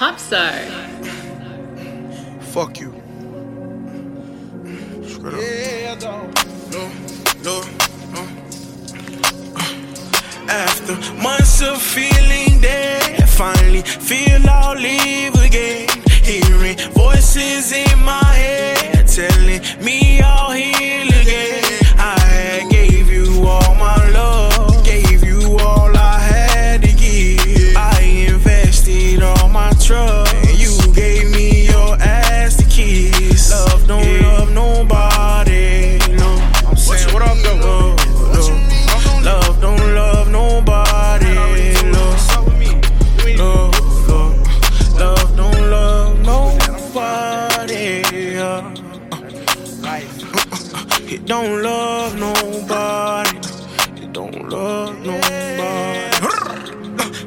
Popstar. Fuck you. Straight up. Yeah. No, no, no. After months of feeling dead, finally feel I'll leave don't love nobody. It don't love nobody.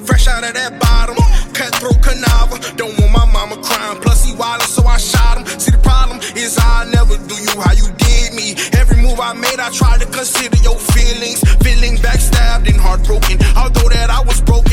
Fresh out of that bottom, cutthroat canava. Don't want my mama crying. Plus he wildin', so I shot him. See the problem is I never do you how you did me. Every move I made, I tried to consider your feelings. Feeling backstabbed and heartbroken. Although that I was broken,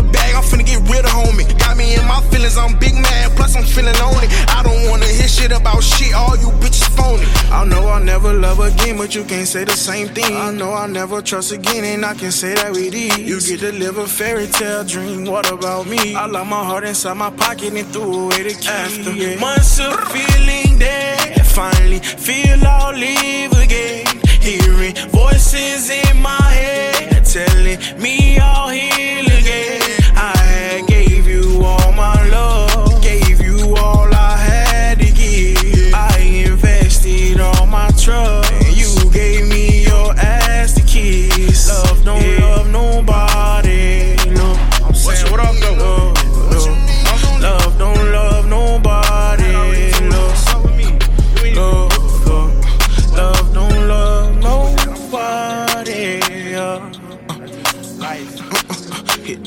a bag. I'm finna get rid of homie. Got me in my feelings, I'm big mad. Plus I'm feeling lonely. I don't wanna hear shit about shit. All you bitches phony. I know I'll never love again, but you can't say the same thing. I know I'll never trust again, and I can say that with ease. You get to live a fairy tale dream. What about me? I locked my heart inside my pocket and threw away the key. After months of feeling dead, finally feel I'll leave again.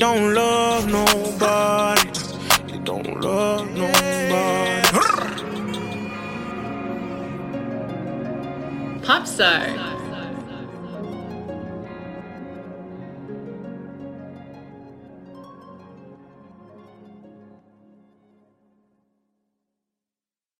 Don't love nobody. You don't love nobody. Popstar.